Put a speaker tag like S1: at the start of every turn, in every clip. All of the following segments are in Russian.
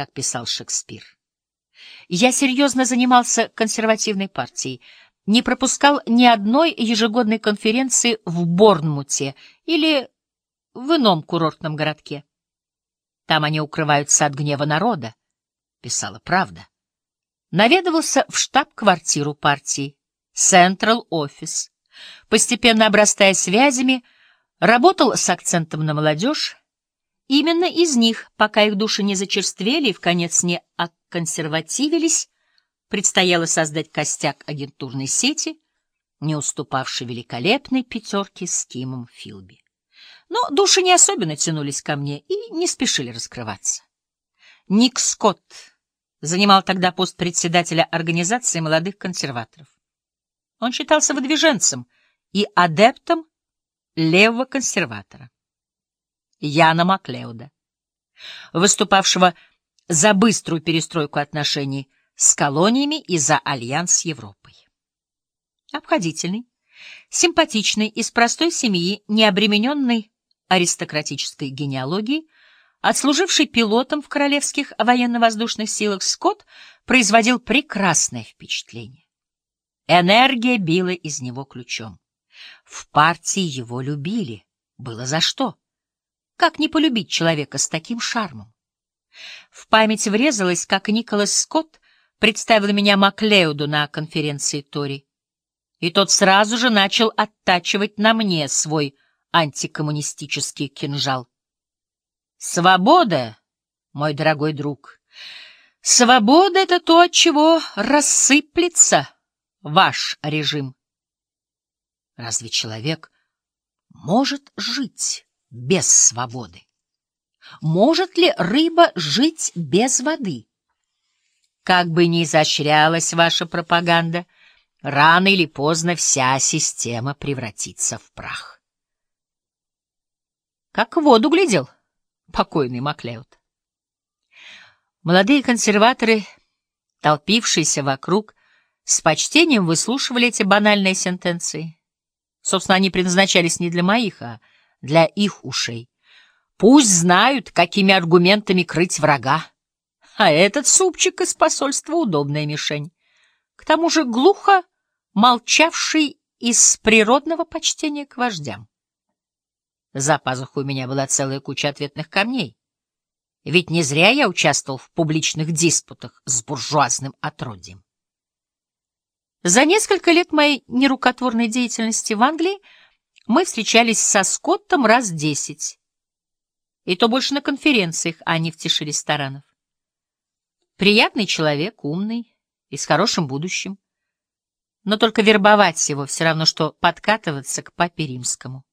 S1: как писал Шекспир. Я серьезно занимался консервативной партией, не пропускал ни одной ежегодной конференции в Борнмуте или в ином курортном городке. Там они укрываются от гнева народа, — писала правда. Наведывался в штаб-квартиру партии, Office, постепенно обрастая связями, работал с акцентом на молодежь. Именно из них, пока их души не зачерствели и в конец не оконсервативились, предстояло создать костяк агентурной сети, не уступавшей великолепной пятерке с Кимом Филби. Но души не особенно тянулись ко мне и не спешили раскрываться. Ник Скотт занимал тогда пост председателя Организации молодых консерваторов. Он считался выдвиженцем и адептом левого консерватора. Яна Маклеуда, выступавшего за быструю перестройку отношений с колониями и за альянс с Европой. Обходительный, симпатичный, из простой семьи, не обремененный аристократической генеалогией, отслуживший пилотом в Королевских военно-воздушных силах, Скотт производил прекрасное впечатление. Энергия била из него ключом. В партии его любили. Было за что. Как не полюбить человека с таким шармом? В память врезалось, как Николас Скотт представил меня Маклеуду на конференции Тори. И тот сразу же начал оттачивать на мне свой антикоммунистический кинжал. Свобода, мой дорогой друг, свобода — это то, от чего рассыплется ваш режим. Разве человек может жить без свободы? Может ли рыба жить без воды? Как бы ни изощрялась ваша пропаганда, рано или поздно вся система превратится в прах. Как в воду глядел покойный Маклеод. Молодые консерваторы, толпившиеся вокруг, с почтением выслушивали эти банальные сентенции. Собственно, они предназначались не для моих, а для их ушей. Пусть знают, какими аргументами крыть врага. А этот супчик из посольства — удобная мишень. К тому же глухо молчавший из природного почтения к вождям. За пазухой у меня была целая куча ответных камней. Ведь не зря я участвовал в публичных диспутах с буржуазным отродьем. За несколько лет моей нерукотворной деятельности в Англии мы встречались со Скоттом раз десять. И то больше на конференциях, а не в тиши ресторанов. Приятный человек, умный и с хорошим будущим. Но только вербовать его все равно, что подкатываться к папе римскому.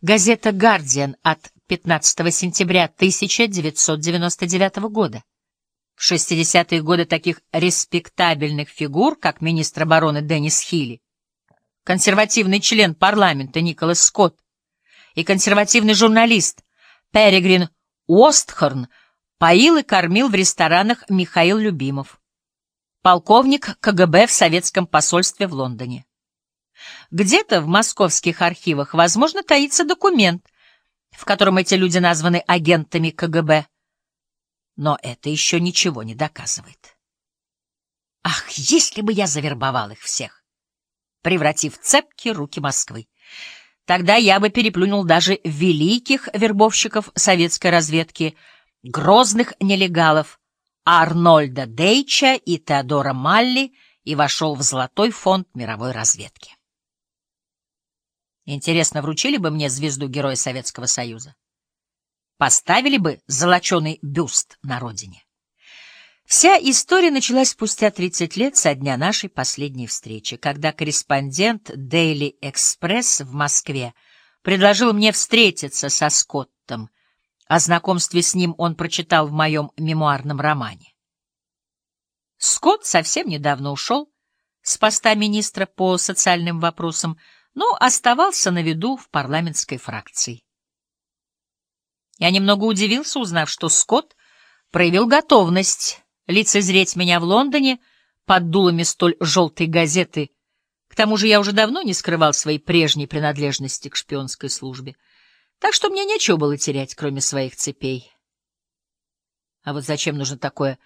S1: Газета «Гардиан» от 15 сентября 1999 года. В 60-е годы таких респектабельных фигур, как министр обороны Деннис Хилли, консервативный член парламента Николас Скотт и консервативный журналист Перегрин Уостхорн поил и кормил в ресторанах Михаил Любимов, полковник КГБ в советском посольстве в Лондоне. Где-то в московских архивах, возможно, таится документ, в котором эти люди названы агентами КГБ. Но это еще ничего не доказывает. Ах, если бы я завербовал их всех, превратив цепки руки Москвы, тогда я бы переплюнул даже великих вербовщиков советской разведки, грозных нелегалов Арнольда Дейча и Теодора Малли и вошел в золотой фонд мировой разведки. Интересно, вручили бы мне звезду Героя Советского Союза? Поставили бы золоченый бюст на родине? Вся история началась спустя 30 лет со дня нашей последней встречи, когда корреспондент Daily Express в Москве предложил мне встретиться со Скоттом. О знакомстве с ним он прочитал в моем мемуарном романе. Скотт совсем недавно ушел с поста министра по социальным вопросам, но оставался на виду в парламентской фракции. Я немного удивился, узнав, что Скотт проявил готовность лицезреть меня в Лондоне под дулами столь желтой газеты. К тому же я уже давно не скрывал своей прежней принадлежности к шпионской службе, так что мне нечего было терять, кроме своих цепей. А вот зачем нужно такое